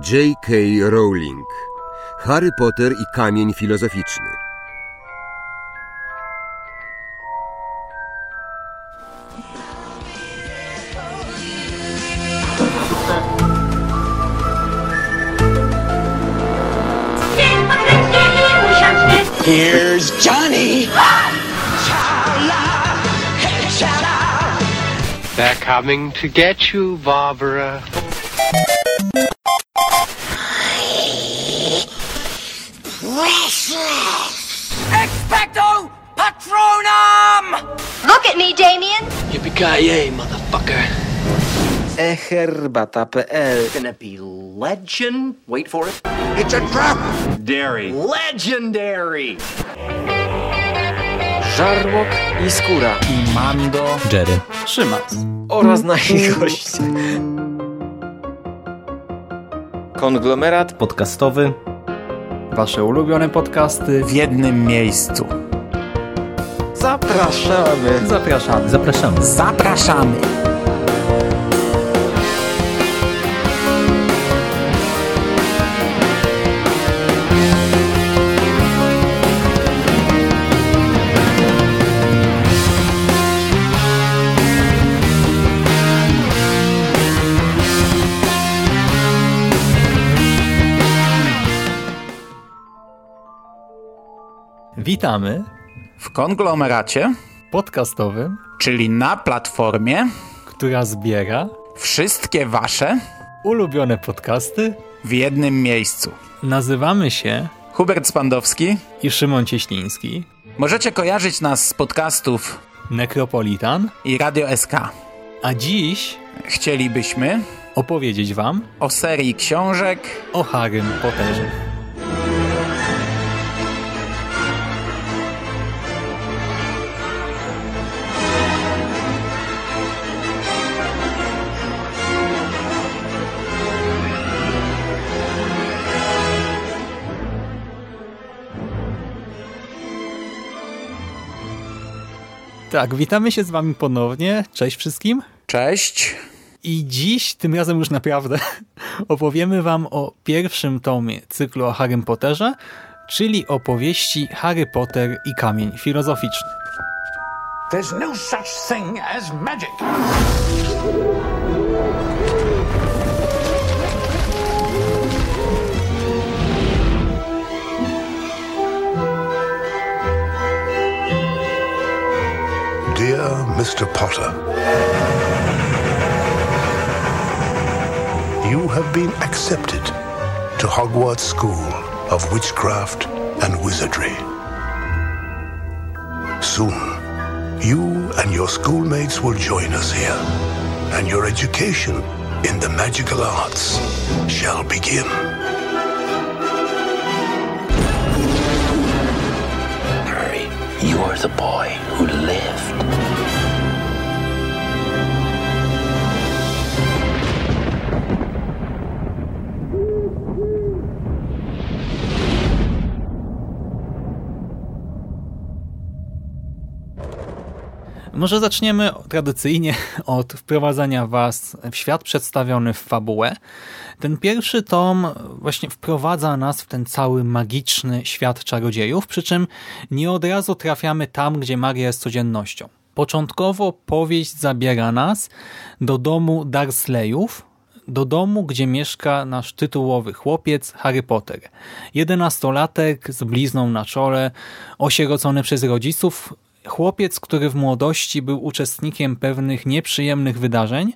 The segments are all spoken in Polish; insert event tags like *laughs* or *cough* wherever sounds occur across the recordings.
J.K. Rowling Harry Potter i kamień filozoficzny Here's Johnny! They're coming to get you, Barbara. Expecto Patronum! Look at me, Damien. Yippee-ki-yay, motherfucker. eherbata.pl Gonna be legend. Wait for it. It's a trap! Dairy. Legendary. Żarłok i Skóra i Mando, Jerry, Szymas oraz nasi goście. Konglomerat podcastowy, Wasze ulubione podcasty w jednym miejscu. Zapraszamy. Zapraszamy. Zapraszamy. Zapraszamy. Witamy w konglomeracie podcastowym, czyli na platformie, która zbiera wszystkie wasze ulubione podcasty w jednym miejscu. Nazywamy się Hubert Spandowski i Szymon Cieśliński. Możecie kojarzyć nas z podcastów Necropolitan i Radio SK. A dziś chcielibyśmy opowiedzieć wam o serii książek o Harrym Potterze. Tak, witamy się z wami ponownie. Cześć wszystkim. Cześć. I dziś, tym razem już naprawdę, *laughs* opowiemy wam o pierwszym tomie cyklu o Harrym Potterze, czyli opowieści Harry Potter i Kamień Filozoficzny. There's no such thing as magic. Mr. Potter, You have been accepted to Hogwarts School of Witchcraft and Wizardry. Soon, you and your schoolmates will join us here, and your education in the magical arts shall begin. Harry, you are the Może zaczniemy tradycyjnie *laughs* od wprowadzania Was w świat przedstawiony w fabułę. Ten pierwszy tom właśnie wprowadza nas w ten cały magiczny świat czarodziejów, przy czym nie od razu trafiamy tam, gdzie magia jest codziennością. Początkowo powieść zabiera nas do domu Dursleyów, do domu, gdzie mieszka nasz tytułowy chłopiec Harry Potter. Jedenastolatek z blizną na czole, osierocony przez rodziców, chłopiec, który w młodości był uczestnikiem pewnych nieprzyjemnych wydarzeń,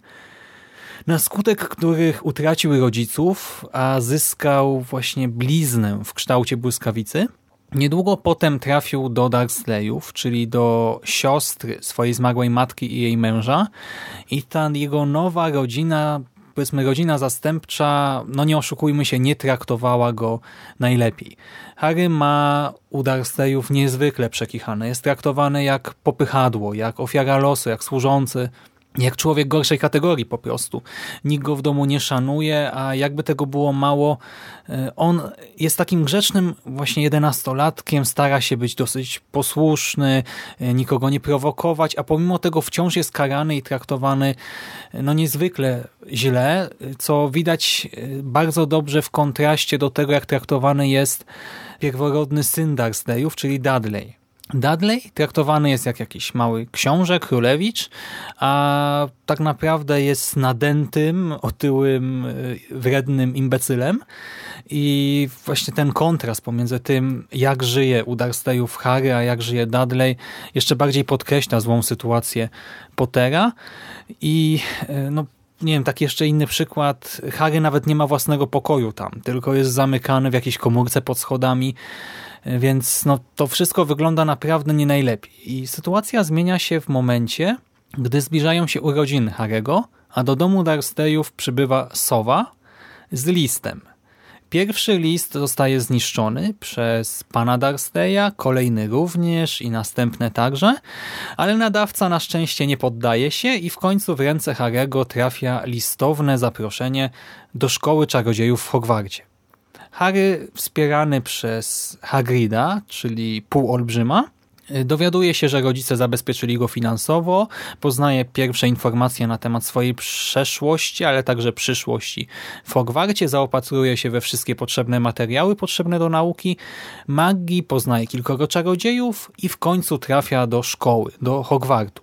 na skutek których utracił rodziców, a zyskał właśnie bliznę w kształcie błyskawicy. Niedługo potem trafił do Dursleyów, czyli do siostry swojej zmarłej matki i jej męża i ta jego nowa rodzina powiedzmy rodzina zastępcza, no nie oszukujmy się, nie traktowała go najlepiej. Harry ma u Dursleyów niezwykle przekichane. Jest traktowany jak popychadło, jak ofiara losu, jak służący. Jak człowiek gorszej kategorii po prostu. Nikt go w domu nie szanuje, a jakby tego było mało, e, on jest takim grzecznym właśnie jedenastolatkiem, stara się być dosyć posłuszny, e, nikogo nie prowokować, a pomimo tego wciąż jest karany i traktowany e, no niezwykle źle, co widać bardzo dobrze w kontraście do tego, jak traktowany jest pierworodny syn Darsteyów, czyli Dudley. Dudley traktowany jest jak jakiś mały książę, królewicz, a tak naprawdę jest nadętym, otyłym, y, wrednym imbecylem. I właśnie ten kontrast pomiędzy tym, jak żyje u Darsteyów Harry, a jak żyje Dudley, jeszcze bardziej podkreśla złą sytuację Pottera. I y, no, nie wiem, taki jeszcze inny przykład. Harry nawet nie ma własnego pokoju tam, tylko jest zamykany w jakiejś komórce pod schodami. Więc no, to wszystko wygląda naprawdę nie najlepiej. I sytuacja zmienia się w momencie, gdy zbliżają się urodziny Harego, a do domu Darsteyów przybywa Sowa z listem. Pierwszy list zostaje zniszczony przez pana Darsteya, kolejny również i następne także, ale nadawca na szczęście nie poddaje się i w końcu w ręce Harego trafia listowne zaproszenie do szkoły czarodziejów w Hogwarcie. Harry wspierany przez Hagrida, czyli półolbrzyma, Dowiaduje się, że rodzice zabezpieczyli go finansowo, poznaje pierwsze informacje na temat swojej przeszłości, ale także przyszłości. W Hogwarcie zaopatruje się we wszystkie potrzebne materiały potrzebne do nauki, magii, poznaje kilkoro czarodziejów i w końcu trafia do szkoły, do Hogwartu.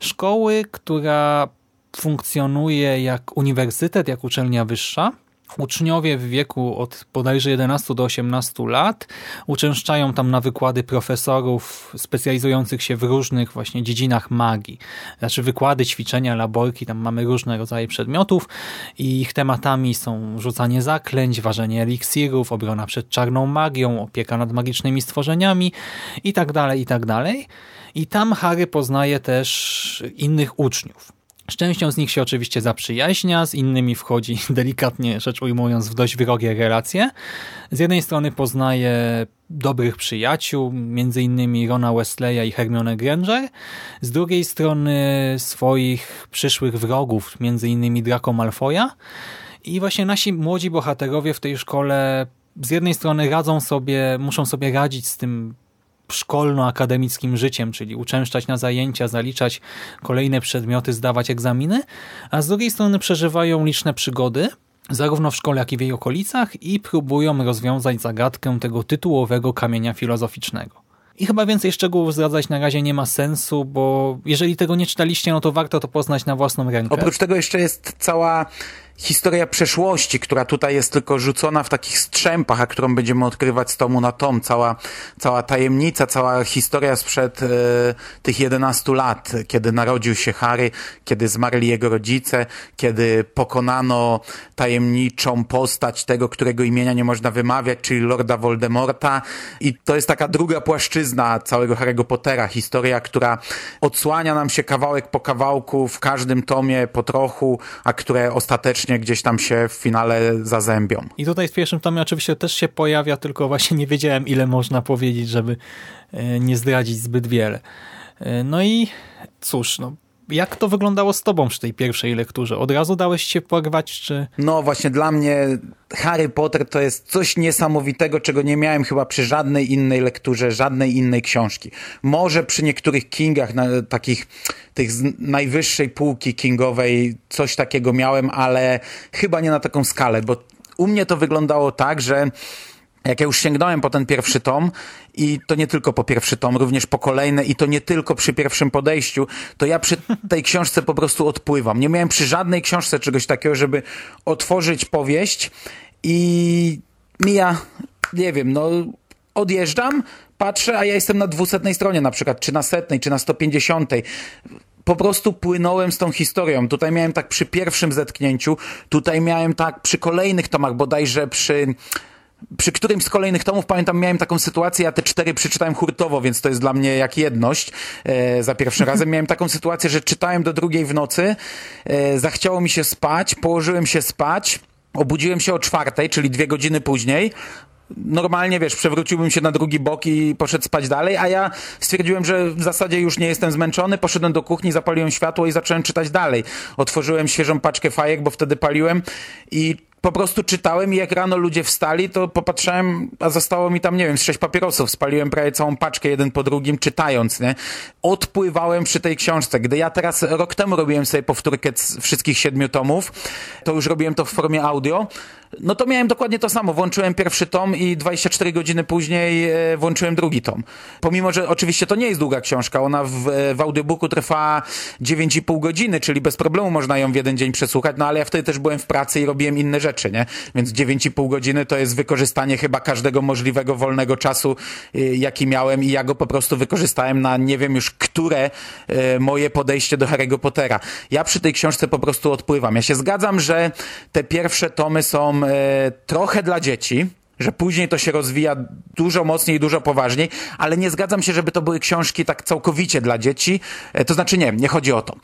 Szkoły, która funkcjonuje jak uniwersytet, jak uczelnia wyższa, Uczniowie w wieku od bodajże 11 do 18 lat uczęszczają tam na wykłady profesorów specjalizujących się w różnych właśnie dziedzinach magii. Znaczy wykłady, ćwiczenia, laborki, tam mamy różne rodzaje przedmiotów i ich tematami są rzucanie zaklęć, ważenie eliksirów, obrona przed czarną magią, opieka nad magicznymi stworzeniami i tak dalej, i tak dalej. I tam Harry poznaje też innych uczniów. Z częścią z nich się oczywiście zaprzyjaźnia, z innymi wchodzi, *laughs* delikatnie rzecz ujmując, w dość wrogie relacje. Z jednej strony poznaje dobrych przyjaciół, między innymi Rona Westleya i Hermione Granger, z drugiej strony swoich przyszłych wrogów, między innymi Draco Malfoya. I właśnie nasi młodzi bohaterowie w tej szkole z jednej strony radzą sobie, muszą sobie radzić z tym szkolno-akademickim życiem, czyli uczęszczać na zajęcia, zaliczać kolejne przedmioty, zdawać egzaminy, a z drugiej strony przeżywają liczne przygody, zarówno w szkole, jak i w jej okolicach i próbują rozwiązać zagadkę tego tytułowego kamienia filozoficznego. I chyba więcej szczegółów zdradzać na razie nie ma sensu, bo jeżeli tego nie czytaliście, no to warto to poznać na własną rękę. Oprócz tego jeszcze jest cała historia przeszłości, która tutaj jest tylko rzucona w takich strzępach, a którą będziemy odkrywać z tomu na tom. Cała, cała tajemnica, cała historia sprzed e, tych 11 lat, kiedy narodził się Harry, kiedy zmarli jego rodzice, kiedy pokonano tajemniczą postać tego, którego imienia nie można wymawiać, czyli Lorda Voldemorta. I to jest taka druga płaszczyzna całego Harry'ego Pottera. Historia, która odsłania nam się kawałek po kawałku w każdym tomie po trochu, a które ostatecznie gdzieś tam się w finale zazębią. I tutaj w pierwszym tomie oczywiście też się pojawia, tylko właśnie nie wiedziałem ile można powiedzieć, żeby e, nie zdradzić zbyt wiele. E, no i cóż, no, jak to wyglądało z tobą przy tej pierwszej lekturze? Od razu dałeś się porwać, czy... No właśnie dla mnie Harry Potter to jest coś niesamowitego, czego nie miałem chyba przy żadnej innej lekturze, żadnej innej książki. Może przy niektórych Kingach, takich tych z najwyższej półki kingowej coś takiego miałem, ale chyba nie na taką skalę, bo u mnie to wyglądało tak, że jak ja już sięgnąłem po ten pierwszy tom i to nie tylko po pierwszy tom, również po kolejne i to nie tylko przy pierwszym podejściu, to ja przy *laughs* tej książce po prostu odpływam. Nie miałem przy żadnej książce czegoś takiego, żeby otworzyć powieść i mija, nie wiem, no odjeżdżam, patrzę, a ja jestem na dwusetnej stronie na przykład, czy na setnej, czy na 150 po prostu płynąłem z tą historią. Tutaj miałem tak przy pierwszym zetknięciu, tutaj miałem tak przy kolejnych tomach, bodajże przy przy którymś z kolejnych tomów, pamiętam, miałem taką sytuację, ja te cztery przeczytałem hurtowo, więc to jest dla mnie jak jedność e, za pierwszym *laughs* razem. Miałem taką sytuację, że czytałem do drugiej w nocy, e, zachciało mi się spać, położyłem się spać, obudziłem się o czwartej, czyli dwie godziny później, normalnie, wiesz, przewróciłbym się na drugi bok i poszedł spać dalej, a ja stwierdziłem, że w zasadzie już nie jestem zmęczony, poszedłem do kuchni, zapaliłem światło i zacząłem czytać dalej. Otworzyłem świeżą paczkę fajek, bo wtedy paliłem i po prostu czytałem i jak rano ludzie wstali, to popatrzałem, a zostało mi tam, nie wiem, z sześć papierosów. Spaliłem prawie całą paczkę jeden po drugim, czytając, nie? Odpływałem przy tej książce. Gdy ja teraz rok temu robiłem sobie powtórkę wszystkich siedmiu tomów, to już robiłem to w formie audio, no to miałem dokładnie to samo. Włączyłem pierwszy tom i 24 godziny później e, włączyłem drugi tom. Pomimo, że oczywiście to nie jest długa książka, ona w, w audiobooku trwa 9,5 godziny, czyli bez problemu można ją w jeden dzień przesłuchać, no ale ja wtedy też byłem w pracy i robiłem inne rzeczy, nie? Więc 9,5 godziny to jest wykorzystanie chyba każdego możliwego wolnego czasu, e, jaki miałem i ja go po prostu wykorzystałem na nie wiem już które e, moje podejście do Harry'ego Pottera. Ja przy tej książce po prostu odpływam. Ja się zgadzam, że te pierwsze tomy są e, trochę dla dzieci, że później to się rozwija dużo mocniej, dużo poważniej, ale nie zgadzam się, żeby to były książki tak całkowicie dla dzieci. E, to znaczy nie, nie chodzi o to.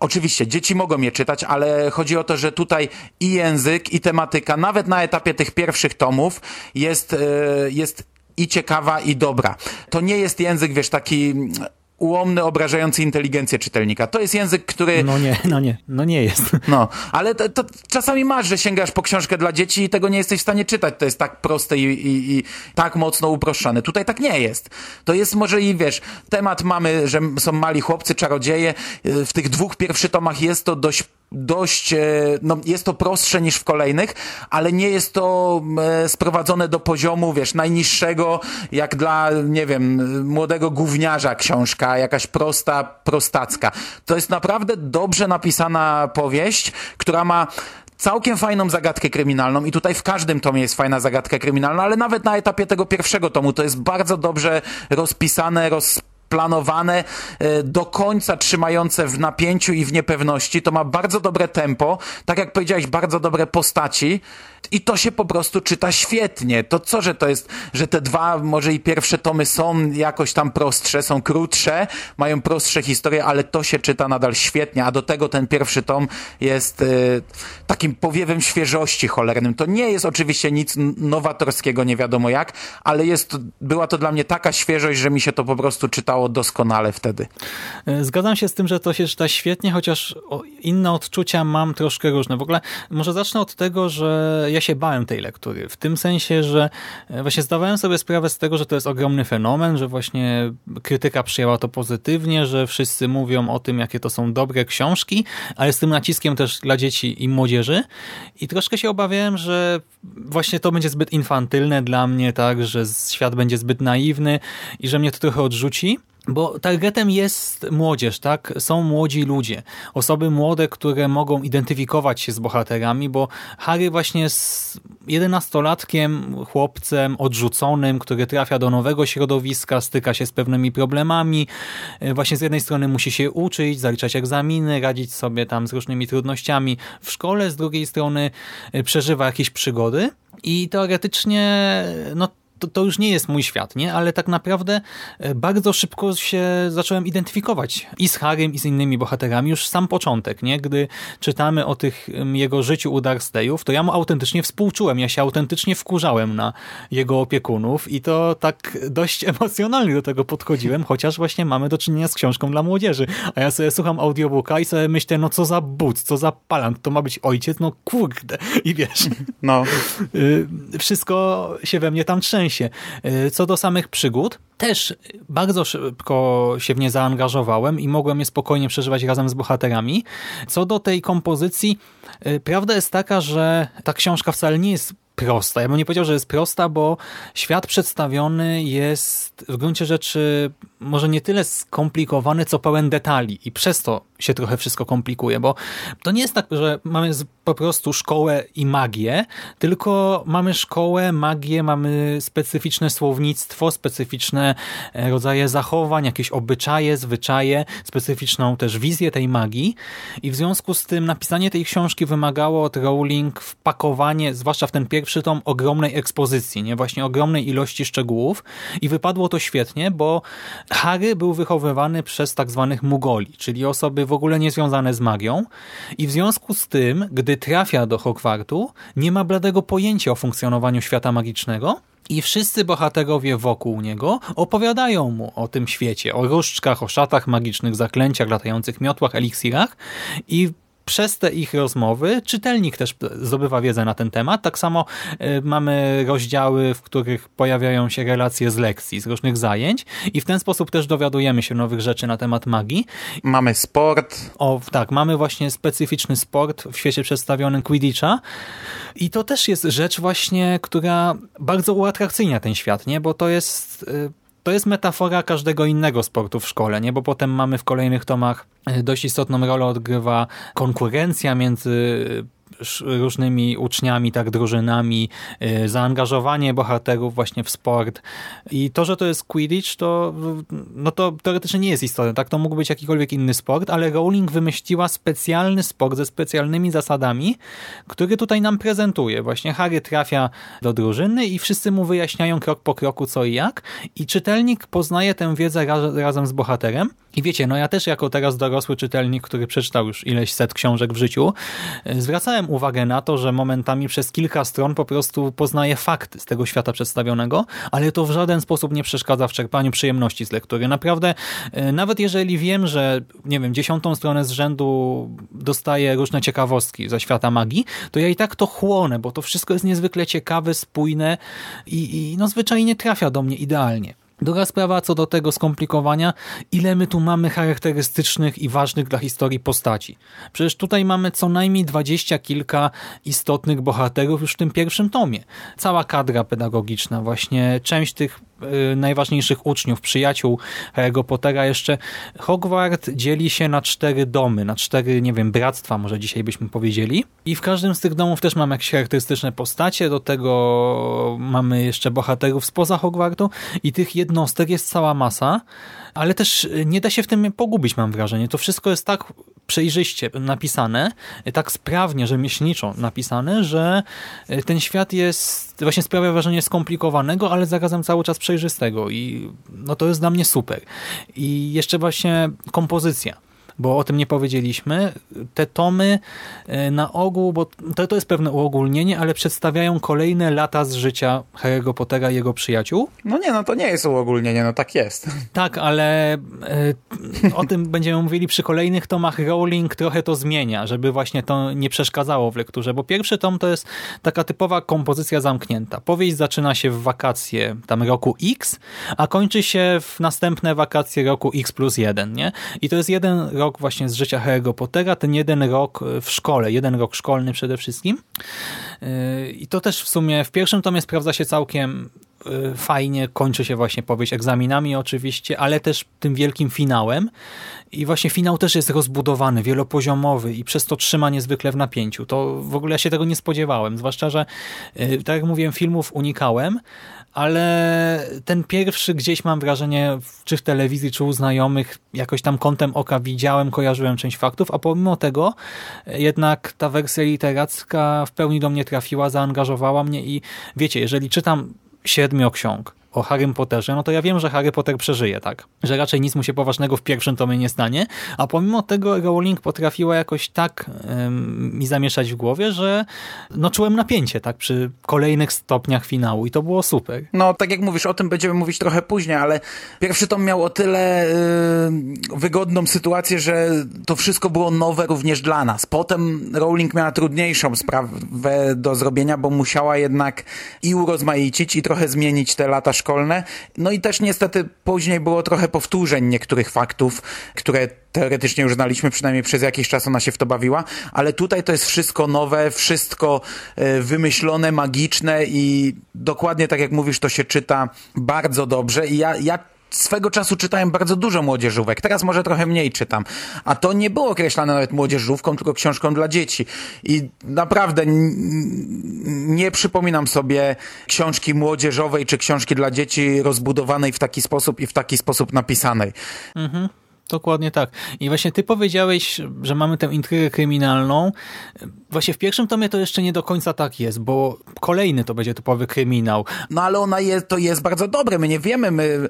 Oczywiście, dzieci mogą je czytać, ale chodzi o to, że tutaj i język, i tematyka, nawet na etapie tych pierwszych tomów jest, e, jest i ciekawa, i dobra. To nie jest język, wiesz, taki ułomny, obrażający inteligencję czytelnika. To jest język, który... No nie, no nie, no nie jest. *laughs* No, ale to, to czasami masz, że sięgasz po książkę dla dzieci i tego nie jesteś w stanie czytać. To jest tak proste i, i, i tak mocno uproszczone. Tutaj tak nie jest. To jest może i, wiesz, temat mamy, że są mali chłopcy, czarodzieje. W tych dwóch pierwszych tomach jest to dość dość, e, no jest to prostsze niż w kolejnych, ale nie jest to e, sprowadzone do poziomu, wiesz, najniższego, jak dla, nie wiem, młodego gówniarza książka, jakaś prosta, prostacka. To jest naprawdę dobrze napisana powieść, która ma całkiem fajną zagadkę kryminalną i tutaj w każdym tomie jest fajna zagadka kryminalna, ale nawet na etapie tego pierwszego tomu to jest bardzo dobrze rozpisane, rozpisane planowane, e, do końca trzymające w napięciu i w niepewności. To ma bardzo dobre tempo, tak jak powiedziałeś, bardzo dobre postaci i to się po prostu czyta świetnie. To co, że to jest, że te dwa, może i pierwsze tomy są jakoś tam prostsze, są krótsze, mają prostsze historie, ale to się czyta nadal świetnie, a do tego ten pierwszy tom jest y, takim powiewem świeżości cholernym. To nie jest oczywiście nic nowatorskiego, nie wiadomo jak, ale jest, była to dla mnie taka świeżość, że mi się to po prostu czytało doskonale wtedy. E, zgadzam się z tym, że to się czyta świetnie, chociaż inne odczucia mam troszkę różne. W ogóle może zacznę od tego, że ja się bałem tej lektury. W tym sensie, że e, właśnie zdawałem sobie sprawę z tego, że to jest ogromny fenomen, że właśnie krytyka przyjęła to pozytywnie, że wszyscy mówią o tym, jakie to są dobre książki, ale z tym naciskiem też dla dzieci i młodzieży. I troszkę się obawiałem, że właśnie to będzie zbyt infantylne dla mnie, tak, że świat będzie zbyt naiwny i że mnie to trochę odrzuci. Bo targetem jest młodzież, tak? Są młodzi ludzie. Osoby młode, które mogą identyfikować się z bohaterami, bo Harry właśnie jest jedenastolatkiem, chłopcem odrzuconym, który trafia do nowego środowiska, styka się z pewnymi problemami. E, właśnie z jednej strony musi się uczyć, zaliczać egzaminy, radzić sobie tam z różnymi trudnościami w szkole, z drugiej strony e, przeżywa jakieś przygody i teoretycznie no to, to już nie jest mój świat, nie? Ale tak naprawdę e, bardzo szybko się zacząłem identyfikować i z Harrym, i z innymi bohaterami. Już sam początek, nie? Gdy czytamy o tych jego życiu u Dursleyów, to ja mu autentycznie współczułem. Ja się autentycznie wkurzałem na jego opiekunów i to tak dość *laughs* emocjonalnie do tego podchodziłem, chociaż właśnie mamy do czynienia z książką dla młodzieży. A ja sobie słucham audiobooka i sobie myślę, no co za but, co za palant, to ma być ojciec, no kurde. *laughs* I wiesz, no. Y, wszystko się we mnie tam trzęsie sensie. E, co do samych przygód, też bardzo szybko się w nie zaangażowałem i mogłem je spokojnie przeżywać razem z bohaterami. Co do tej kompozycji, e, prawda jest taka, że ta książka wcale nie jest prosta. Ja bym nie powiedział, że jest prosta, bo świat przedstawiony jest w gruncie rzeczy może nie tyle skomplikowany, co pełen detali i przez to się trochę wszystko komplikuje, bo to nie jest tak, że mamy po prostu szkołę i magię, tylko mamy szkołę, magię, mamy specyficzne słownictwo, specyficzne e, rodzaje zachowań, jakieś obyczaje, zwyczaje, specyficzną też wizję tej magii i w związku z tym napisanie tej książki wymagało od Rowling wpakowanie, zwłaszcza w ten pierwszy tom, ogromnej ekspozycji, nie? Właśnie ogromnej ilości szczegółów. I wypadło to świetnie, bo Harry był wychowywany przez tak zwanych Mugoli, czyli osoby w ogóle niezwiązane z magią. I w związku z tym, gdy trafia do Hogwartu, nie ma bladego pojęcia o funkcjonowaniu świata magicznego. I wszyscy bohaterowie wokół niego opowiadają mu o tym świecie, o różdżkach, o szatach magicznych, zaklęciach, latających miotłach, eliksirach. I przez te ich rozmowy czytelnik też zdobywa wiedzę na ten temat. Tak samo y, mamy rozdziały, w których pojawiają się relacje z lekcji, z różnych zajęć i w ten sposób też dowiadujemy się nowych rzeczy na temat magii. Mamy sport. O, tak, mamy właśnie specyficzny sport w świecie przedstawionym Quidditcha i to też jest rzecz właśnie, która bardzo uatrakcyjnia ten świat, nie? Bo to jest... To jest metafora każdego innego sportu w szkole, nie? bo potem mamy w kolejnych tomach e, dość istotną rolę odgrywa konkurencja między różnymi uczniami, tak drużynami, y, zaangażowanie bohaterów właśnie w sport i to, że to jest Quidditch, to, no to teoretycznie nie jest istotne, tak? To mógł być jakikolwiek inny sport, ale Rowling wymyśliła specjalny sport ze specjalnymi zasadami, który tutaj nam prezentuje. Właśnie Harry trafia do drużyny i wszyscy mu wyjaśniają krok po kroku co i jak i czytelnik poznaje tę wiedzę raz, razem z bohaterem i wiecie, no ja też jako teraz dorosły czytelnik, który przeczytał już ileś set książek w życiu, zwracałem zwracałem uwagę na to, że momentami przez kilka stron po prostu poznaję fakty z tego świata przedstawionego, ale to w żaden sposób nie przeszkadza w czerpaniu przyjemności z lektury. Naprawdę, e, nawet jeżeli wiem, że nie wiem, dziesiątą stronę z rzędu dostaję różne ciekawostki ze świata magii, to ja i tak to chłonę, bo to wszystko jest niezwykle ciekawe, spójne i, i no zwyczajnie trafia do mnie idealnie. Druga sprawa co do tego skomplikowania, ile my tu mamy charakterystycznych i ważnych dla historii postaci. Przecież tutaj mamy co najmniej dwadzieścia kilka istotnych bohaterów już w tym pierwszym tomie. Cała kadra pedagogiczna, właśnie część tych najważniejszych uczniów, przyjaciół Harry'ego Pottera jeszcze Hogwart dzieli się na cztery domy, na cztery, nie wiem, bractwa może dzisiaj byśmy powiedzieli. I w każdym z tych domów też mamy jakieś charakterystyczne postacie, do tego mamy jeszcze bohaterów spoza Hogwartu i tych jednostek jest cała masa, ale też nie da się w tym pogubić, mam wrażenie. To wszystko jest tak przejrzyście napisane, tak sprawnie, rzemieślniczo napisane, że ten świat jest, właśnie sprawia wrażenie skomplikowanego, ale zarazem cały czas przejrzystego i no to jest dla mnie super. I jeszcze właśnie kompozycja bo o tym nie powiedzieliśmy. Te tomy e, na ogół, bo to, to jest pewne uogólnienie, ale przedstawiają kolejne lata z życia Harry'ego Pottera i jego przyjaciół. No nie, no to nie jest uogólnienie, no tak jest. Tak, ale e, o tym *laughs* będziemy mówili przy kolejnych tomach. Rowling trochę to zmienia, żeby właśnie to nie przeszkadzało w lekturze, bo pierwszy tom to jest taka typowa kompozycja zamknięta. Powieść zaczyna się w wakacje tam roku X, a kończy się w następne wakacje roku X plus jeden, nie? I to jest jeden rok rok właśnie z życia Harry'ego Pottera, ten jeden rok w szkole, jeden rok szkolny przede wszystkim. Yy, I to też w sumie w pierwszym tomie sprawdza się całkiem fajnie, kończy się właśnie powieść egzaminami oczywiście, ale też tym wielkim finałem. I właśnie finał też jest rozbudowany, wielopoziomowy i przez to trzyma niezwykle w napięciu. To w ogóle ja się tego nie spodziewałem, zwłaszcza, że yy, tak jak mówiłem, filmów unikałem, ale ten pierwszy gdzieś mam wrażenie, czy w telewizji, czy u znajomych, jakoś tam kątem oka widziałem, kojarzyłem część faktów, a pomimo tego jednak ta wersja literacka w pełni do mnie trafiła, zaangażowała mnie i wiecie, jeżeli czytam siedmioksiąg, o Harrym Potterze, no to ja wiem, że Harry Potter przeżyje, tak? Że raczej nic mu się poważnego w pierwszym tomie nie stanie, a pomimo tego Rowling potrafiła jakoś tak mi zamieszać w głowie, że no czułem napięcie, tak? Przy kolejnych stopniach finału i to było super. No, tak jak mówisz, o tym będziemy mówić trochę później, ale pierwszy tom miał o tyle yy, wygodną sytuację, że to wszystko było nowe również dla nas. Potem Rowling miała trudniejszą sprawę do zrobienia, bo musiała jednak i urozmaicić i trochę zmienić te lata szkoły szkolne. No i też niestety później było trochę powtórzeń niektórych faktów, które teoretycznie już znaliśmy, przynajmniej przez jakiś czas ona się w to bawiła, ale tutaj to jest wszystko nowe, wszystko e, wymyślone, magiczne i dokładnie tak jak mówisz, to się czyta bardzo dobrze i ja, ja swego czasu czytałem bardzo dużo młodzieżówek, teraz może trochę mniej czytam, a to nie było określane nawet młodzieżówką, tylko książką dla dzieci. I naprawdę nie przypominam sobie książki młodzieżowej czy książki dla dzieci rozbudowanej w taki sposób i w taki sposób napisanej. Mhm. Dokładnie tak. I właśnie ty powiedziałeś, że mamy tę intrygę kryminalną. Właśnie w pierwszym tomie to jeszcze nie do końca tak jest, bo kolejny to będzie typowy kryminał. No ale ona jest, to jest bardzo dobre, my nie wiemy, my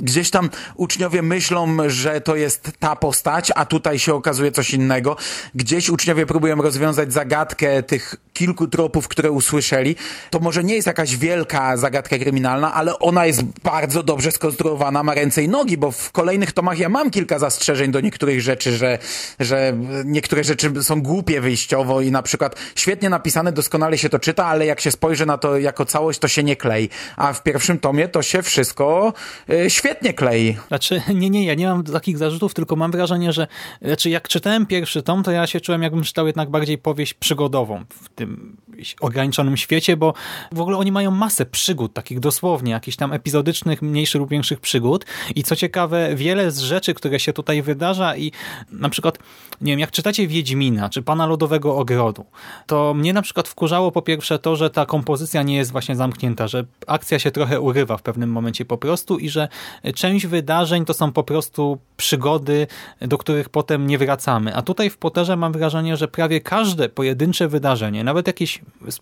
gdzieś tam uczniowie myślą, że to jest ta postać, a tutaj się okazuje coś innego. Gdzieś uczniowie próbują rozwiązać zagadkę tych kilku tropów, które usłyszeli. To może nie jest jakaś wielka zagadka kryminalna, ale ona jest bardzo dobrze skonstruowana, ma ręce i nogi, bo w kolejnych tomach ja mam kilka zastrzeżeń do niektórych rzeczy, że, że niektóre rzeczy są głupie wyjściowo i na przykład świetnie napisane, doskonale się to czyta, ale jak się spojrzy na to jako całość, to się nie klei. A w pierwszym tomie to się wszystko y, świetnie klei. Znaczy, nie, nie, ja nie mam takich zarzutów, tylko mam wrażenie, że znaczy jak czytałem pierwszy tom, to ja się czułem jakbym czytał jednak bardziej powieść przygodową w tym ograniczonym świecie, bo w ogóle oni mają masę przygód, takich dosłownie, jakichś tam epizodycznych, mniejszych lub większych przygód i co ciekawe, wiele z rzeczy, które się tutaj wydarza i na przykład, nie wiem, jak czytacie Wiedźmina, czy Pana Lodowego Ogrodu, to mnie na przykład wkurzało po pierwsze to, że ta kompozycja nie jest właśnie zamknięta, że akcja się trochę urywa w pewnym momencie po prostu i że część wydarzeń to są po prostu przygody, do których potem nie wracamy. A tutaj w Potterze mam wrażenie, że prawie każde pojedyncze wydarzenie, nawet jakieś z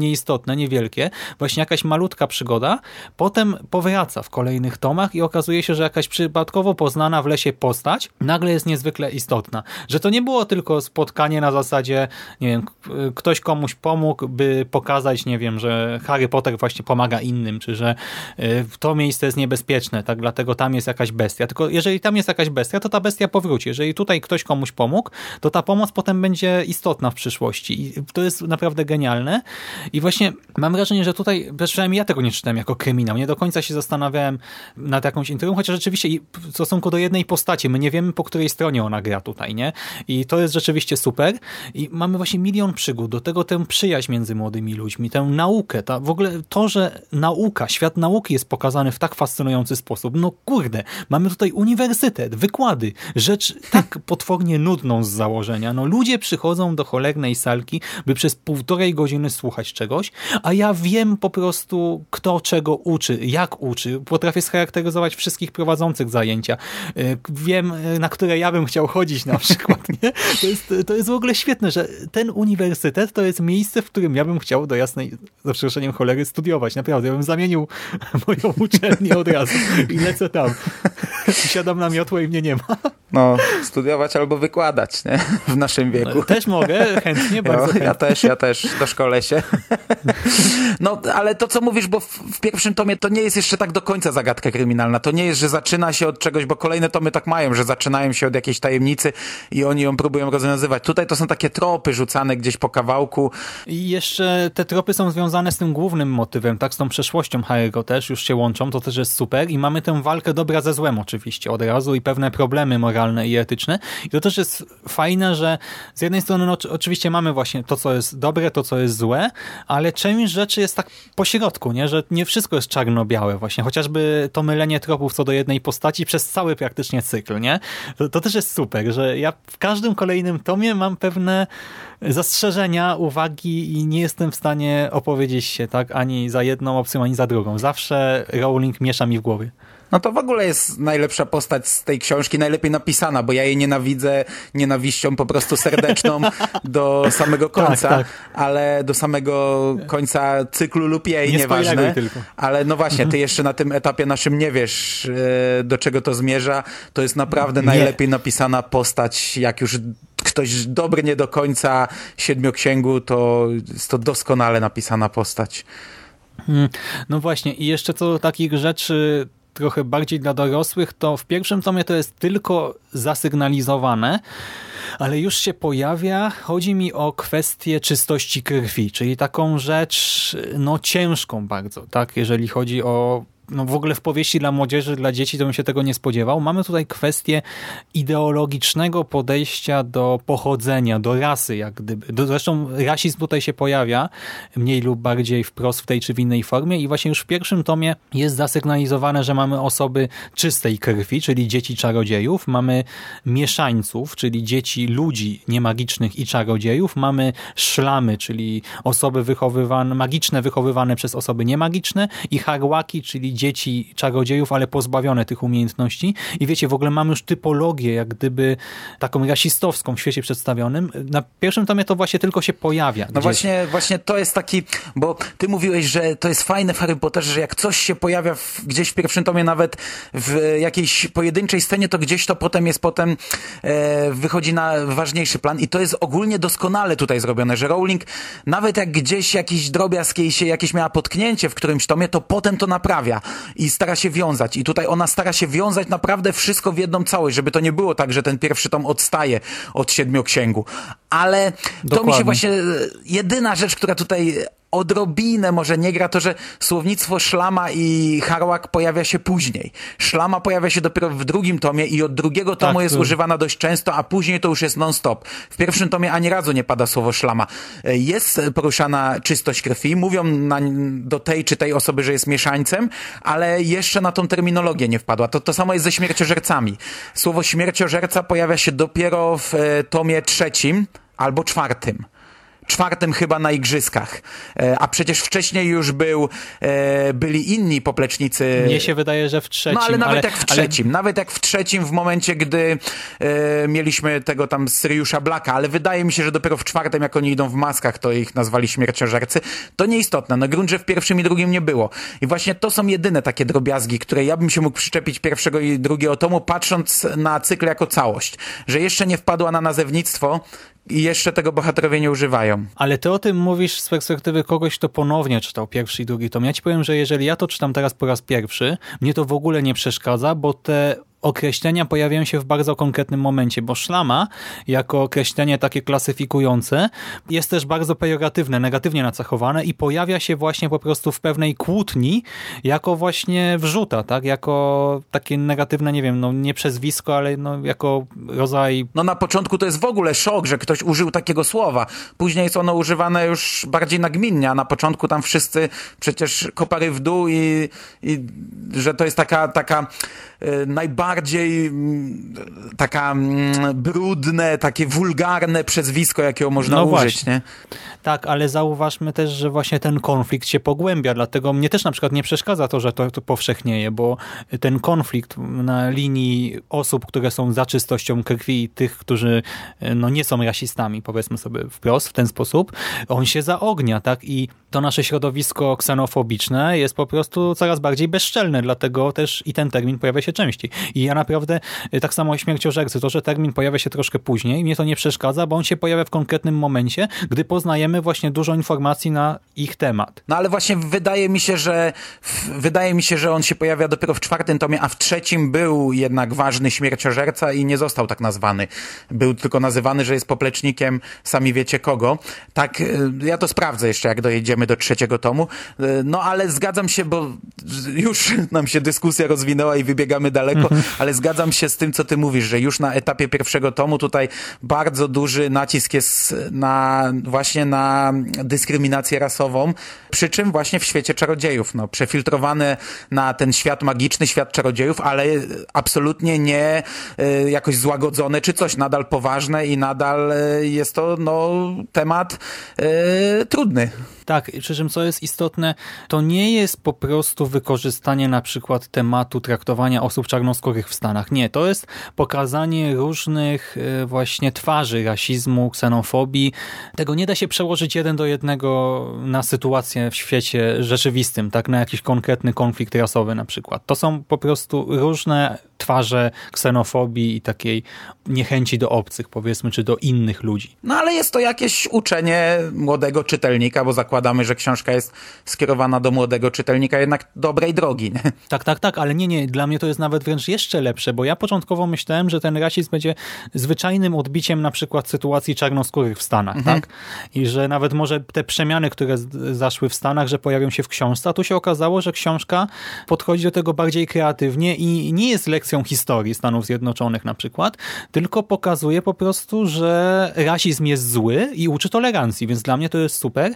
nieistotne, niewielkie, właśnie jakaś malutka przygoda, potem powraca w kolejnych tomach i okazuje się, że jakaś przypadkowo poznana w lesie postać nagle jest niezwykle istotna. Że to nie było tylko spotkanie na zasadzie, nie wiem, ktoś komuś pomógł, by pokazać, nie wiem, że Harry Potter właśnie pomaga innym, czy że y, to miejsce jest niebezpieczne, tak, dlatego tam jest jakaś bestia. Tylko jeżeli tam jest jakaś bestia, to ta bestia powróci. Jeżeli tutaj ktoś komuś pomógł, to ta pomoc potem będzie istotna w przyszłości. I to jest naprawdę genialne. I właśnie mam wrażenie, że tutaj, przynajmniej ja tego nie czytałem jako kryminał. Nie do końca się zastanawiałem nad jakąś intrygą, chociaż rzeczywiście w stosunku do jednej postaci, my nie wiemy, po której stronie ona gra tutaj, nie? I to jest rzeczywiście super. I mamy właśnie milion przygód, do tego tę przyjaźń między młodymi ludźmi, tę naukę, ta, w ogóle to, że nauka, świat nauki jest pokazany w tak fascynujący sposób. No kurde, mamy tutaj uniwersytet, wykłady, rzecz *laughs* tak potwornie nudną z założenia. No ludzie przychodzą do cholernej salki, by przez półtorej godziny słuchać czegoś, a ja wiem po prostu, kto czego uczy, jak uczy. Potrafię scharakteryzować wszystkich prowadzących zajęcia. E, wiem, e, na które ja bym chciał chodzić na przykład. Nie? To, jest, to jest w ogóle świetne, że ten uniwersytet to jest miejsce, w którym ja bym chciał do jasnej, za przeproszeniem cholery, studiować. Naprawdę, ja bym zamienił *laughs* moją uczelnię od razu i lecę tam. *laughs* Siadam na miotło i mnie nie ma. No, studiować albo wykładać, nie? W naszym wieku. Też mogę, chętnie, bardzo no, chętnie. Ja też, ja też, doszkolę się. No, ale to co mówisz, bo w, w, pierwszym tomie to nie jest jeszcze tak do końca zagadka kryminalna. To nie jest, że zaczyna się od czegoś, bo kolejne tomy tak mają, że zaczynają się od jakiejś tajemnicy i oni ją próbują rozwiązywać. Tutaj to są takie tropy rzucane gdzieś po kawałku. I jeszcze te tropy są związane z tym głównym motywem, tak, z tą przeszłością Harry'ego też, już się łączą, to też jest super i mamy tę walkę dobra ze złem oczywiście od razu i pewne problemy moralne i etyczne. I to też jest fajne, że z jednej strony no, oczywiście mamy właśnie to, co jest dobre, to, co jest złe, ale część rzeczy jest tak po środku, nie? że nie wszystko jest czarno-białe właśnie, chociażby to mylenie tropów co do jednej postaci przez cały praktycznie cykl, nie? To, to też jest super, że ja w każdym kolejnym tomie mam pewne zastrzeżenia, uwagi i nie jestem w stanie opowiedzieć się tak ani za jedną opcją, ani za drugą. Zawsze Rowling miesza mi w głowie. No to w ogóle jest najlepsza postać z tej książki, najlepiej napisana, bo ja jej nienawidzę nienawiścią po prostu serdeczną *laughs* do samego końca, tak, tak. ale do samego końca cyklu lub jej, nie nieważne. Tylko. Ale no właśnie, ty jeszcze na tym etapie naszym nie wiesz, e, do czego to zmierza. To jest naprawdę nie. najlepiej napisana postać, jak już ktoś dobry nie do końca siedmioksięgu, to jest to doskonale napisana postać. Hmm. No właśnie, i jeszcze co do takich rzeczy trochę bardziej dla dorosłych, to w pierwszym tomie to jest tylko zasygnalizowane, ale już się pojawia. Chodzi mi o kwestię czystości krwi, czyli taką rzecz no ciężką bardzo, tak, jeżeli chodzi o no w ogóle w powieści dla młodzieży, dla dzieci to bym się tego nie spodziewał. Mamy tutaj kwestię ideologicznego podejścia do pochodzenia, do rasy, jak gdyby. Do, zresztą rasizm tutaj się pojawia, mniej lub bardziej wprost w tej czy w innej formie i właśnie już w pierwszym tomie jest zasygnalizowane, że mamy osoby czystej krwi, czyli dzieci czarodziejów, mamy mieszańców, czyli dzieci ludzi niemagicznych i czarodziejów, mamy szlamy, czyli osoby wychowywane, magiczne wychowywane przez osoby niemagiczne i harłaki, czyli dzieci czarodziejów, ale pozbawione tych umiejętności. I wiecie, w ogóle mamy już typologię, jak gdyby taką rasistowską w świecie przedstawionym. Na pierwszym tomie to właśnie tylko się pojawia. No gdzieś. właśnie, właśnie to jest taki, bo ty mówiłeś, że to jest fajne w Harry Potterze, że jak coś się pojawia w, gdzieś w pierwszym tomie, nawet w jakiejś pojedynczej scenie, to gdzieś to potem jest potem e, wychodzi na ważniejszy plan i to jest ogólnie doskonale tutaj zrobione, że Rowling nawet jak gdzieś jakiś drobiazg jej się jakieś miała potknięcie w którymś tomie, to potem to naprawia i stara się wiązać. I tutaj ona stara się wiązać naprawdę wszystko w jedną całość, żeby to nie było tak, że ten pierwszy tom odstaje od siedmioksięgu. Ale to mi Dokładnie. się właśnie jedyna rzecz, która tutaj odrobinę może nie gra, to że słownictwo szlama i harłak pojawia się później. Szlama pojawia się dopiero w drugim tomie i od drugiego tomu Tak, jest to- używana dość często, a później to już jest non-stop. W pierwszym tomie ani razu nie pada słowo szlama. Jest poruszana czystość krwi, mówią na, do tej czy tej osoby, że jest mieszańcem, ale jeszcze na tą terminologię nie wpadła. To, to samo jest ze śmierciożercami. Słowo śmierciożerca pojawia się dopiero w e, tomie trzecim albo czwartym czwartym chyba na igrzyskach. E, a przecież wcześniej już był, e, byli inni poplecznicy. Mnie się wydaje, że w trzecim. No ale nawet ale, jak w ale trzecim, nawet jak w trzecim w momencie, gdy e, mieliśmy tego tam Syriusza Blacka, ale wydaje mi się, że dopiero w czwartym, jak oni idą w maskach, to ich nazwali śmierciożercy. To nieistotne. No grunt, że w pierwszym i drugim nie było. I właśnie to są jedyne takie drobiazgi, które ja bym się mógł przyczepić pierwszego i drugiego tomu, patrząc na cykl jako całość. Że jeszcze nie wpadła na nazewnictwo i jeszcze tego bohaterowie nie używają. Ale ty o tym mówisz z perspektywy kogoś, kto ponownie czytał pierwszy i drugi tom. Ja ci powiem, że jeżeli ja to czytam teraz po raz pierwszy, mnie to w ogóle nie przeszkadza, bo te określenia pojawiają się w bardzo konkretnym momencie, bo szlama jako określenie takie klasyfikujące jest też bardzo pejoratywne, negatywnie nacechowane i pojawia się właśnie po prostu w pewnej kłótni jako właśnie wrzuta, tak? Jako takie negatywne, nie wiem, no nie przezwisko, ale no jako rodzaj No na początku to jest w ogóle szok, że ktoś użył takiego słowa. Później jest ono używane już bardziej nagminnie, a na początku tam wszyscy przecież kopary w dół i, i że to jest taka, taka e, najbardziej mm, taka mm, brudne, takie wulgarne przezwisko, jakiego można No użyć, właśnie. nie? Tak, ale zauważmy też, że właśnie ten konflikt się pogłębia, dlatego mnie też na przykład nie przeszkadza to, że to, to powszechnieje, bo ten konflikt na linii osób, które są za czystością krwi i tych, którzy no, nie są rasistami, powiedzmy sobie wprost w ten sposób, on się zaognia, tak? I to nasze środowisko ksenofobiczne jest po prostu coraz bardziej bezczelne, dlatego też i ten termin pojawia się częściej. I ja naprawdę, y, tak samo o śmierciożercy, to, że termin pojawia się troszkę później, mnie to nie przeszkadza, bo on się pojawia w konkretnym momencie, gdy poznajemy właśnie dużo informacji na ich temat. No ale właśnie wydaje mi się, że wydaje mi się, że on się pojawia dopiero w czwartym tomie, a w trzecim był jednak ważny śmierciożerca i nie został tak nazwany. Był tylko nazywany, że jest poplecznikiem sami wiecie kogo. Tak, y, ja to sprawdzę jeszcze, jak dojedziemy do trzeciego tomu. Y, No ale zgadzam się, bo już nam się dyskusja rozwinęła i wybiegamy daleko, *laughs* ale zgadzam się z tym, co ty mówisz, że już na etapie pierwszego tomu tutaj bardzo duży nacisk jest na właśnie na dyskryminację rasową, przy czym właśnie w świecie czarodziejów, no, przefiltrowane na ten świat magiczny, świat czarodziejów, ale absolutnie nie y, jakoś złagodzone czy coś, nadal poważne i nadal y, jest to no, temat y, trudny. Tak, przy czym co jest istotne, to nie jest po prostu wykorzystanie na przykład tematu traktowania osób czarnoskórych w Stanach. Nie, to jest pokazanie różnych e, właśnie twarzy rasizmu, ksenofobii. Tego nie da się przełożyć jeden do jednego na sytuację w świecie rzeczywistym, tak, na jakiś konkretny konflikt rasowy na przykład. To są po prostu różne twarze ksenofobii i takiej niechęci do obcych, powiedzmy, czy do innych ludzi. No ale jest to jakieś uczenie młodego czytelnika, bo zakładamy, że książka jest skierowana do młodego czytelnika, jednak dobrej drogi. Nie? Tak, tak, tak, ale nie, nie, dla mnie to jest nawet wręcz jeszcze lepsze, bo ja początkowo myślałem, że ten rasizm będzie zwyczajnym odbiciem na przykład sytuacji czarnoskórych w Stanach, Mhm. tak? I że nawet może te przemiany, które zaszły w Stanach, że pojawią się w książce, a tu się okazało, że książka podchodzi do tego bardziej kreatywnie i nie jest lekcją historii Stanów Zjednoczonych na przykład, tylko pokazuje po prostu, że rasizm jest zły i uczy tolerancji, więc dla mnie to jest super.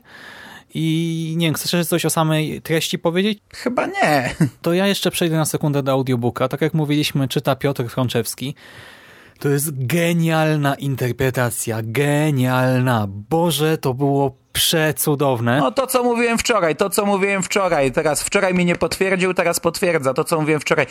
I nie wiem, chcesz coś o samej treści powiedzieć? Chyba nie. *laughs* To ja jeszcze przejdę na sekundę do audiobooka. Tak jak mówiliśmy, czyta Piotr Frączewski. To jest genialna interpretacja, genialna. Boże, to było przecudowne. No to, co mówiłem wczoraj, to, co mówiłem wczoraj, teraz wczoraj mi nie potwierdził, teraz potwierdza to, co mówiłem wczoraj.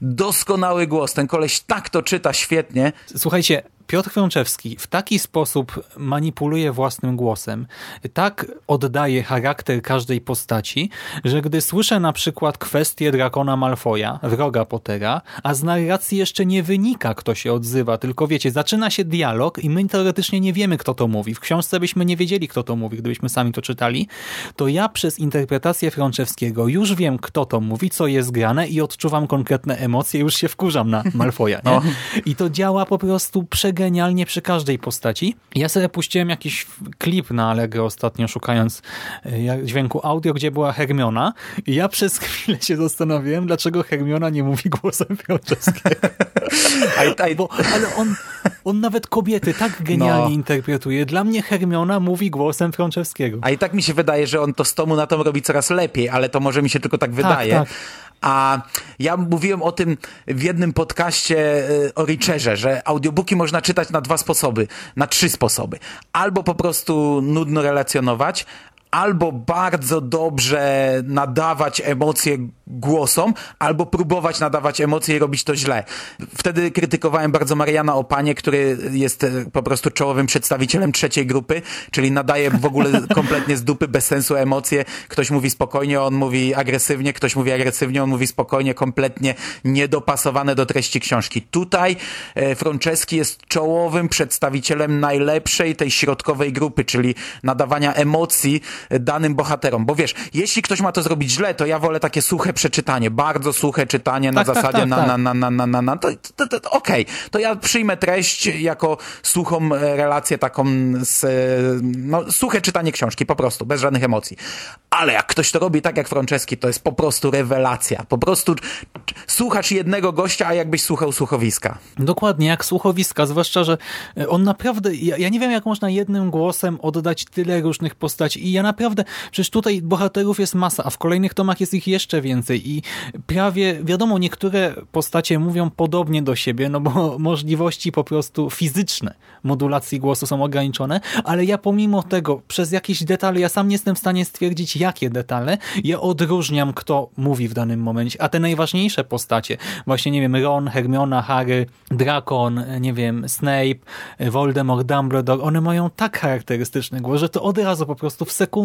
Doskonały głos, ten koleś tak to czyta świetnie. Słuchajcie, Piotr Frączewski w taki sposób manipuluje własnym głosem, tak oddaje charakter każdej postaci, że gdy słyszę na przykład kwestię Drakona Malfoja, wroga Pottera, a z narracji jeszcze nie wynika, kto się odzywa, tylko wiecie, zaczyna się dialog i my teoretycznie nie wiemy, kto to mówi. W książce byśmy nie wiedzieli, kto to mówi, gdybyśmy sami to czytali, to ja przez interpretację Frączewskiego już wiem, kto to mówi, co jest grane i odczuwam konkretne emocje, już się wkurzam na Malfoja. No. I to działa po prostu przegranicznie genialnie przy każdej postaci. Ja sobie puściłem jakiś klip na Allegro ostatnio, szukając e, dźwięku audio, gdzie była Hermiona i ja przez chwilę się zastanawiałem, dlaczego Hermiona nie mówi głosem Franceskiego. *laughs* Bo, ale on, on nawet kobiety tak genialnie no. interpretuje. Dla mnie Hermiona mówi głosem Franceskiego. A i tak mi się wydaje, że on to z tomu na tom robi coraz lepiej, ale to może mi się tylko tak wydaje. Tak, tak. A ja mówiłem o tym w jednym podcaście y, o Richerze, że audiobooki można czytać na dwa sposoby, na trzy sposoby. Albo po prostu nudno relacjonować, albo bardzo dobrze nadawać emocje głosom, albo próbować nadawać emocje i robić to źle. Wtedy krytykowałem bardzo Mariana Opanie, który jest e, po prostu czołowym przedstawicielem trzeciej grupy, czyli nadaje w ogóle *laughs* kompletnie z dupy, bez sensu emocje. Ktoś mówi spokojnie, on mówi agresywnie, ktoś mówi agresywnie, on mówi spokojnie, kompletnie niedopasowane do treści książki. Tutaj e, Franceski jest czołowym przedstawicielem najlepszej tej środkowej grupy, czyli nadawania emocji danym bohaterom. Bo wiesz, jeśli ktoś ma to zrobić źle, to ja wolę takie suche przeczytanie, bardzo suche czytanie na tak, tak zasadzie tak, tak, na, na, na, na, na, na, to, to, to, to okej, okay. to ja przyjmę treść jako suchą e, relację taką z, e, no, suche czytanie książki, po prostu, bez żadnych emocji. Ale jak ktoś to robi tak jak Franceski, to jest po prostu rewelacja. Po prostu słuchasz jednego gościa, a jakbyś słuchał słuchowiska. Dokładnie, jak słuchowiska, zwłaszcza, że on naprawdę, ja, ja nie wiem jak można jednym głosem oddać tyle różnych postaci i ja naprawdę, przecież tutaj bohaterów jest masa, a w kolejnych tomach jest ich jeszcze więcej i prawie, wiadomo, niektóre postacie mówią podobnie do siebie, no bo *laughs* możliwości po prostu fizyczne modulacji głosu są ograniczone, ale ja pomimo tego, przez jakieś detale, ja sam nie jestem w stanie stwierdzić, jakie detale, ja odróżniam, kto mówi w danym momencie, a te najważniejsze postacie, właśnie, nie wiem, Ron, Hermiona, Harry, Drakon, nie wiem, Snape, Voldemort, Dumbledore, one mają tak charakterystyczny głos, że to od razu po prostu w sekundę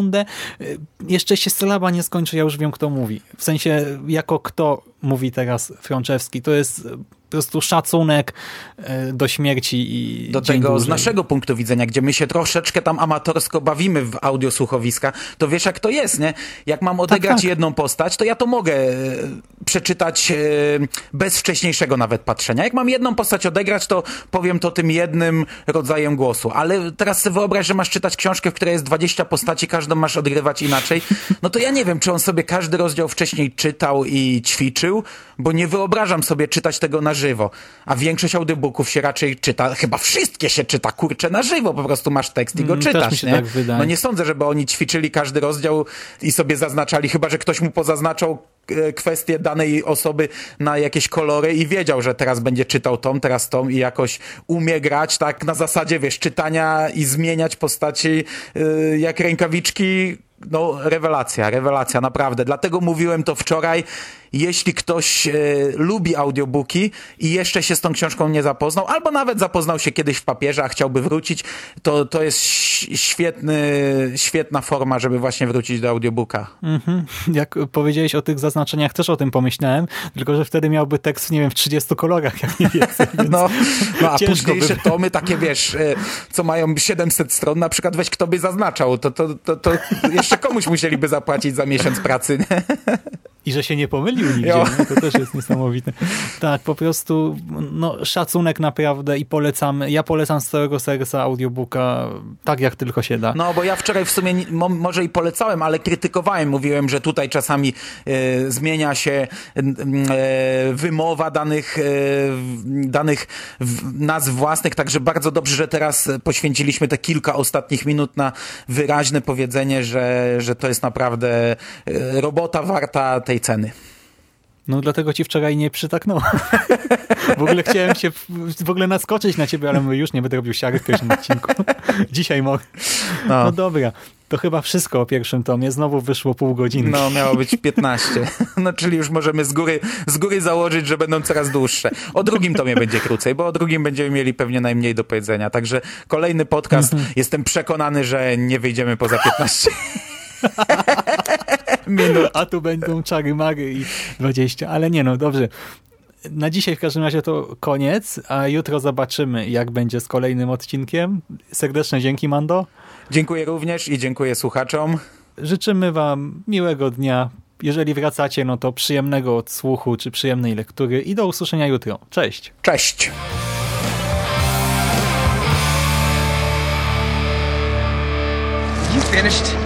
y, jeszcze się sylaba nie skończy, ja już wiem, kto mówi. W sensie, jako kto mówi teraz Frączewski, to jest po prostu szacunek e, do śmierci i do tego dłużej. z naszego punktu widzenia, gdzie my się troszeczkę tam amatorsko bawimy w audiosłuchowiska, to wiesz jak to jest, nie? Jak mam odegrać tak, tak. jedną postać, to ja to mogę e, przeczytać e, bez wcześniejszego nawet patrzenia. Jak mam jedną postać odegrać, to powiem to tym jednym rodzajem głosu. Ale teraz sobie wyobraź, że masz czytać książkę, w której jest 20 postaci, każdą masz odgrywać inaczej. No to ja nie wiem, czy on sobie każdy rozdział wcześniej czytał i ćwiczył, bo nie wyobrażam sobie czytać tego na żywo. A większość audiobooków się raczej czyta, chyba wszystkie się czyta, kurczę, na żywo. Po prostu masz tekst i go mm, czytasz, nie? Tak no nie sądzę, żeby oni ćwiczyli każdy rozdział i sobie zaznaczali, chyba, że ktoś mu pozaznaczał e, kwestię danej osoby na jakieś kolory i wiedział, że teraz będzie czytał tom, teraz tom i jakoś umie grać tak na zasadzie, wiesz, czytania i zmieniać postaci yy, jak rękawiczki no, rewelacja, rewelacja, naprawdę. Dlatego mówiłem to wczoraj jeśli ktoś e, lubi audiobooki i jeszcze się z tą książką nie zapoznał, albo nawet zapoznał się kiedyś w papierze, a chciałby wrócić, to, to jest świetny, świetna forma, żeby właśnie wrócić do audiobooka. Mhm. Jak powiedziałeś o tych zaznaczeniach, też o tym pomyślałem, tylko że wtedy miałby tekst, nie wiem, w 30 kolorach, jak nie więcej. *laughs* No, no a późniejsze by... tomy, takie wiesz, e, co mają 700 stron, na przykład weź kto by zaznaczał, to, to, to, to jeszcze komuś musieliby zapłacić za miesiąc pracy. Nie? *laughs* I że się nie pomylił nigdzie, nie? to też jest niesamowite. Tak, po prostu no, szacunek naprawdę i polecam, ja polecam z całego serca audiobooka tak jak tylko się da. No, bo ja wczoraj w sumie może i polecałem, ale krytykowałem, mówiłem, że tutaj czasami e, zmienia się e, wymowa danych, e, danych nazw własnych, także bardzo dobrze, że teraz poświęciliśmy te kilka ostatnich minut na wyraźne powiedzenie, że, że to jest naprawdę e, robota warta tej ceny. No dlatego ci wczoraj nie przytaknął. w ogóle chciałem się w ogóle naskoczyć na ciebie, ale mówię, już nie będę robił siary w pierwszym odcinku. Dzisiaj mogę. No. no dobra. To chyba wszystko o pierwszym tomie. Znowu wyszło pół godziny. No, miało być 15. No, czyli już możemy z góry, z góry założyć, że będą coraz dłuższe. O drugim tomie będzie krócej, bo o drugim będziemy mieli pewnie najmniej do powiedzenia. Także kolejny podcast, jestem przekonany, że nie wyjdziemy poza 15 *laughs* minut. A tu będą czary mary i 20. Ale nie no, dobrze. Na dzisiaj w każdym razie to koniec, a jutro zobaczymy, jak będzie z kolejnym odcinkiem. Serdeczne dzięki, Mando. Dziękuję również i dziękuję słuchaczom. Życzymy Wam miłego dnia. Jeżeli wracacie, no to przyjemnego odsłuchu czy przyjemnej lektury i do usłyszenia jutro. Cześć! Cześć! You finished?